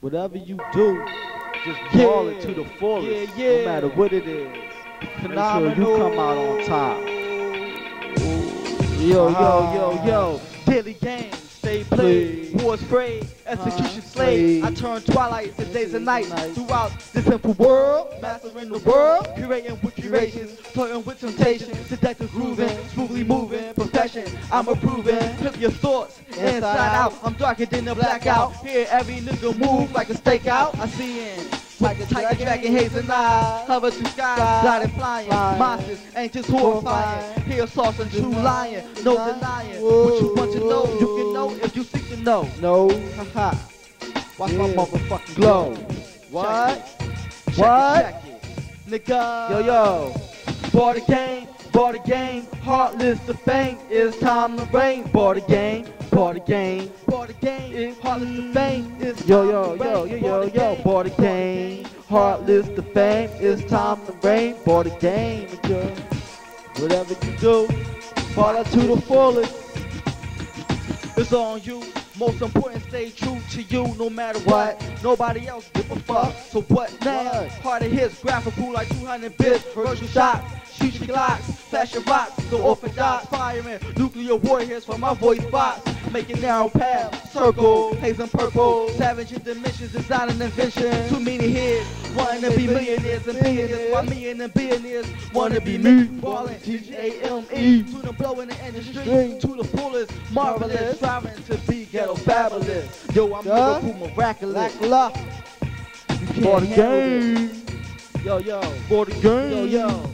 Whatever you do, just Yeah. ball it to the fullest. Yeah, yeah. No matter what it is. Make sure you come out on top. Yo, yo, yo, yo. Daily games, stay played, Play. wars sprayed, execution Uh, slayed. I turn twilight to days and nights Night. throughout this simple world. Mastering the world, curating with curations, flirting with temptations, seductive grooving, smoothly moving, perfection. I'm approving, flip your thoughts inside, out. I'm darker than the blackout. Hear every nigga move like a stakeout. I see in. Like a tiger dragon hazing eyes, hover through skies, gliding flying, Flying. monsters ain't just horrifying. Hear sauce and true lion, no Denying. denying. What you want to know, you can Whoa. know if you seek to know. No. Haha. Watch my Yeah. motherfucking Glow. What? Check it, What? check it. Nigga. Yo, yo. Bought the game, bought the game. Heartless the fame. It's time to reign. Bought the game, bought the game. Bought the game. It's heartless the fame. It's Yo, time yo, to yo, yo, yo, yo. game, Bought the game. Heartless the fame. It's time to reign. Bought the game, nigga. Whatever you do, follow to the fullest. It's on you. Most important, stay true to you no matter what. Nobody else give a fuck. So what now? What? Hard of hits, graphical like 200 bits. Virtual shots, shoot your glocks, flash your rocks, go off and dots. Firing nuclear warheads for my voice box. Making narrow paths, circle, haze and purple. Savage in dimensions, design and invention. Too many heads, wanting to be millionaires and billionaires. While me and the billionaires wanna be me. Ballin'. To the blow in the industry, to the fullest, marvelous. Striving to be ghetto fabulous. Yo, I'm. Liverpool miraculous. You can't handle this. Yo, yo. Bought the game. Yo, yo.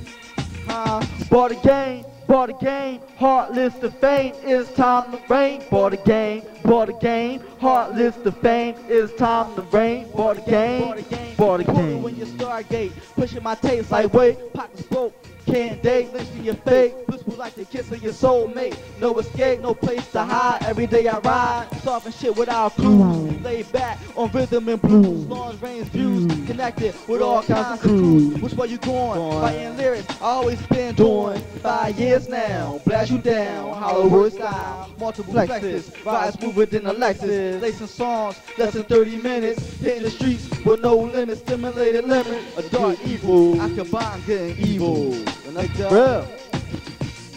Huh? Bought the game, bought the game, heartless to fame, it's time to reign. Bought the game, bought the game, heartless to fame, it's time to reign. Bought the game, bought the game. When you stargate, pushing my taste like wait, pockets broke. Can't date, listen to your fate. Blissful like the kiss of your soulmate. No escape, no place to hide. Every day I ride, and shit without clues. Lay back on rhythm and blues. Mm. Long range views, mm. connected with all kinds of mm. crews. Which way you going? Writing lyrics, I always been doing. Five years now, blast you down. Hollywood style, multiple flexes. Ride smoother than a Lexus. Lacing songs, less than 30 minutes. Hitting the streets with no limits. Stimulated limit. A dark evil. I combine good and evil. Nigga. real.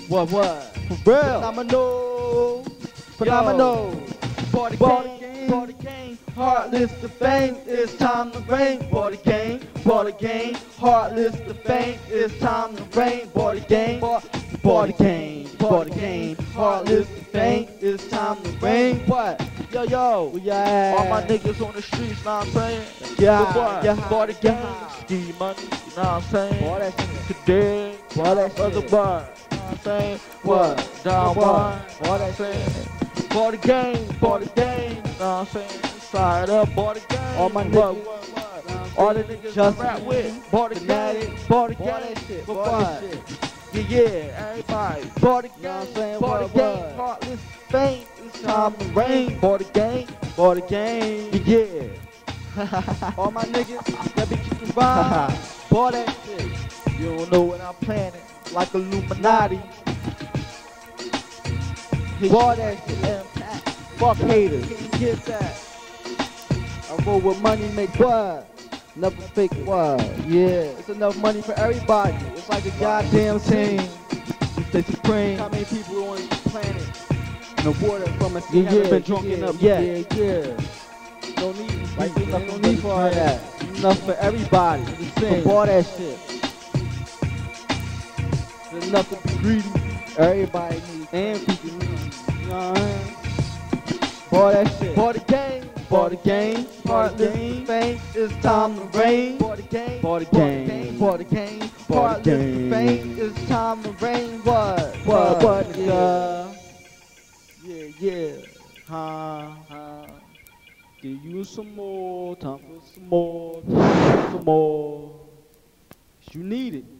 What, what? For real. Phenomenal. Phenomenal. Party game, game. party game, heartless to fame, it's time to reign. Party game, party game, heartless to fame, it's time to reign. Party game, party game, party game, heartless to fame, it's time to reign. What? Yo, yo, oh, Yeah. all my niggas on the streets, know what I'm saying? Yeah, boy, yeah, party game, yeah. ski money, know what I'm saying? Boy, that shit. Today, Boy, that other shit. boy, you know what I'm saying? What? Down one, boy, that shit. Bought the game, bought the game, know what I'm saying? Side up, bought the game. All my niggas. what, what? Know what I'm All the niggas Just rap with, bought the game, bought the game. But what? Yeah, yeah, everybody. Bought the Know what I'm game, bought the game, heartless fame. Time to reign. Bought the game, for the game. Yeah. All my niggas that be kicking rhymes. Bought that shit. You don't know what I'm planning. Like Illuminati. Bought that shit. Fuck haters. Get that. I roll with money, make what? Never fake what? Yeah. It's enough money for everybody. It's like a goddamn team. You stay supreme. How many people on this planet? No water from a Yeah, sea haven't yeah, been drunk yeah, enough yeah, yet. Yeah, yeah. No need, Like, nothing no need for all that. Enough for everybody. For sing. all that shit. There's enough to be greedy. Everybody needs and people need. You know what I'm saying? All that shit. Bought the game, bought the game, heartless to fame, it's time to reign. Bought the game, Bought the game. game, bought the game, heartless game. fame, it's time to reign. What? What, what, yeah. Yeah. Huh, huh. Give you some more, time for some more, some more. You need it.